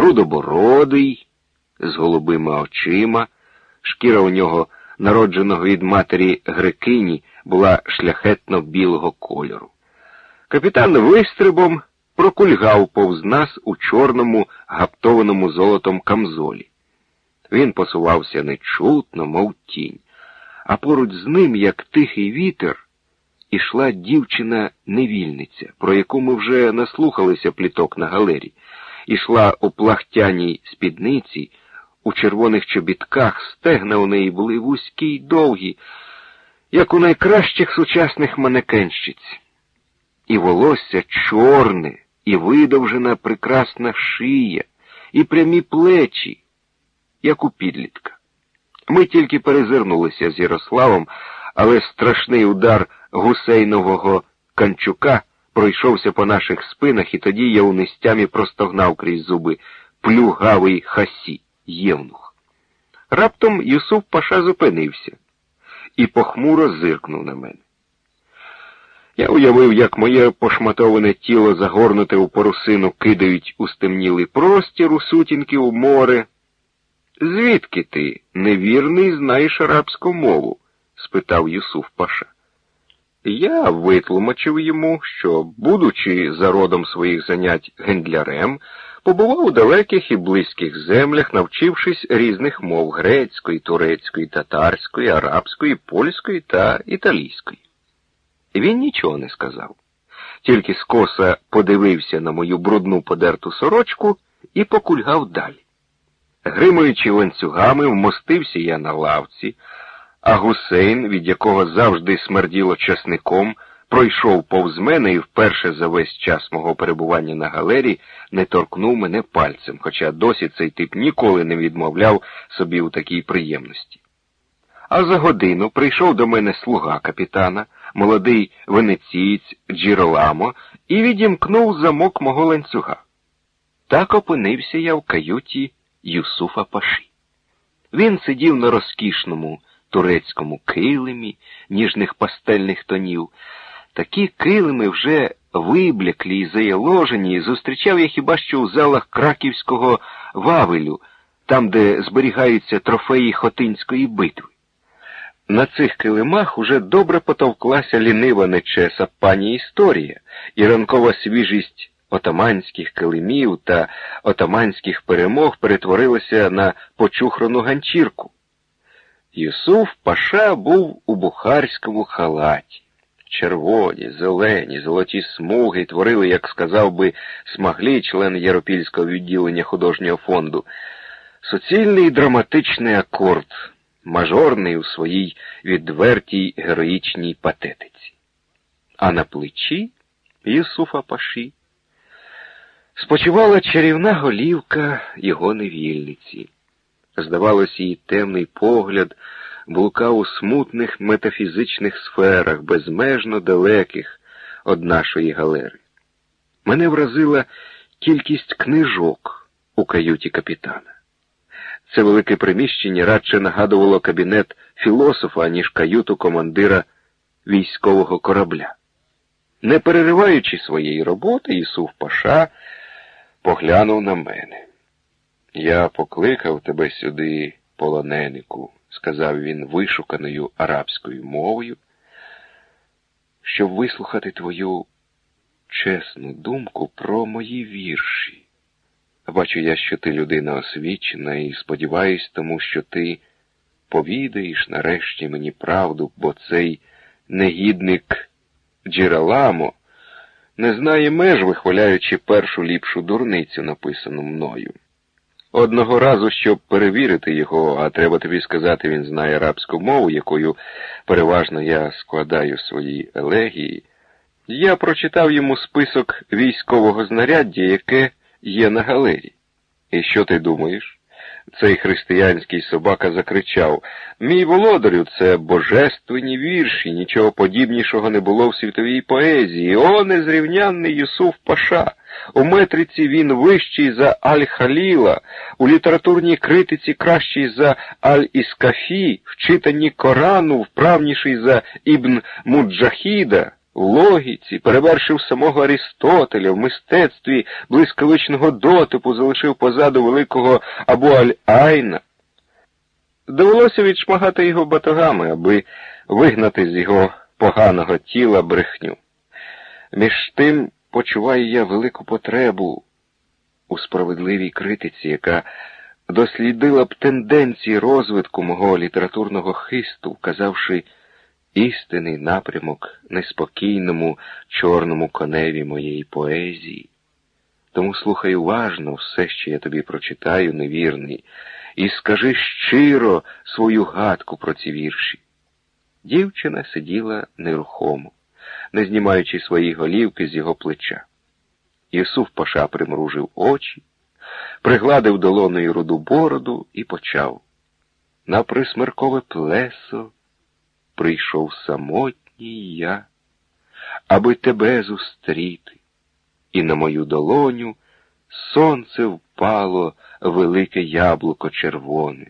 рудобородий, з голубими очима, шкіра у нього, народженого від матері Грекині, була шляхетно білого кольору. Капітан вистрибом прокульгав повз нас у чорному, гаптованому золотом камзолі. Він посувався нечутно, мов тінь, а поруч з ним, як тихий вітер, ішла дівчина-невільниця, про яку ми вже наслухалися пліток на галері, ішла у плахтяній спідниці, у червоних чобітках, стегна у неї були вузькі й довгі, як у найкращих сучасних манекенщиць. І волосся чорне, і видовжена прекрасна шия, і прямі плечі, як у підлітка. Ми тільки перезирнулися з Ярославом, але страшний удар гусейнового канчука пройшовся по наших спинах, і тоді я у нестямі простогнав крізь зуби плюгавий хасі, євнух. Раптом Юсуф Паша зупинився і похмуро зиркнув на мене. Я уявив, як моє пошматоване тіло загорнуте у парусину кидають у стемнілий простір у сутінки у море. Звідки ти, невірний, знаєш арабську мову? спитав Юсуф Паша. Я витлумачив йому, що, будучи за родом своїх занять гендлярем, побував у далеких і близьких землях, навчившись різних мов грецької, турецької, татарської, арабської, польської та італійської. Він нічого не сказав, тільки скоса подивився на мою брудну подерту сорочку і покульгав далі. Гримуючи ланцюгами, вмостився я на лавці, а гусейн, від якого завжди смерділо часником, пройшов повз мене і вперше за весь час мого перебування на галері не торкнув мене пальцем, хоча досі цей тип ніколи не відмовляв собі у такій приємності. А за годину прийшов до мене слуга капітана, молодий венецієць Джіроламо, і відімкнув замок мого ланцюга. Так опинився я в каюті Юсуфа Паші. Він сидів на розкішному турецькому килимі ніжних пастельних тонів. Такі килими вже вибляклі і заяложені, зустрічав я хіба що у залах краківського вавелю, там, де зберігаються трофеї Хотинської битви. На цих килимах уже добре потовклася лінива нечеса пані історія, і ранкова свіжість отаманських килимів та отаманських перемог перетворилася на почухрану ганчірку. Юсуф Паша був у бухарському халаті. Червоні, зелені, золоті смуги творили, як сказав би, смаглі член Єропільського відділення художнього фонду, суцільний драматичний акорд, мажорний у своїй відвертій героїчній патетиці. А на плечі Юсуфа Паші спочивала чарівна голівка його невільниці. Здавалось, її темний погляд блукав у смутних метафізичних сферах, безмежно далеких від нашої галери. Мене вразила кількість книжок у каюті капітана. Це велике приміщення радше нагадувало кабінет філософа, ніж каюту командира військового корабля. Не перериваючи своєї роботи, Ісуф Паша поглянув на мене. Я покликав тебе сюди, полоненику, сказав він вишуканою арабською мовою, щоб вислухати твою чесну думку про мої вірші. Бачу я, що ти людина освічена, і сподіваюсь тому, що ти повідаєш нарешті мені правду, бо цей негідник Джераламо не знає меж, вихваляючи першу ліпшу дурницю, написану мною. Одного разу, щоб перевірити його, а треба тобі сказати, він знає арабську мову, якою переважно я складаю свої елегії, я прочитав йому список військового знаряддя, яке є на галері. І що ти думаєш? Цей християнський собака закричав Мій володарю, це божественні вірші, нічого подібнішого не було в світовій поезії. О, незрівнянний Юсуф Паша! У метриці він вищий за Аль-Халіла, у літературній критиці кращий за Аль-Іскафі, в читанні Корану вправніший за Ібн Муджахіда, в логіці, перевершив самого Арістотеля, в мистецтві блискавичного дотипу залишив позаду великого Абу Аль-Айна. Довелося відшмагати його батогами, аби вигнати з його поганого тіла брехню. Між тим почуваю я велику потребу у справедливій критиці, яка дослідила б тенденції розвитку мого літературного хисту, вказавши істинний напрямок неспокійному чорному коневі моєї поезії. Тому слухай уважно все, що я тобі прочитаю, невірний, і скажи щиро свою гадку про ці вірші. Дівчина сиділа нерухомо, не знімаючи свої голівки з його плеча. Юсуф Паша примружив очі, пригладив долоною руду бороду і почав. На присмеркове плесо прийшов самотній я, аби тебе зустріти, і на мою долоню сонце впало велике яблуко червоне.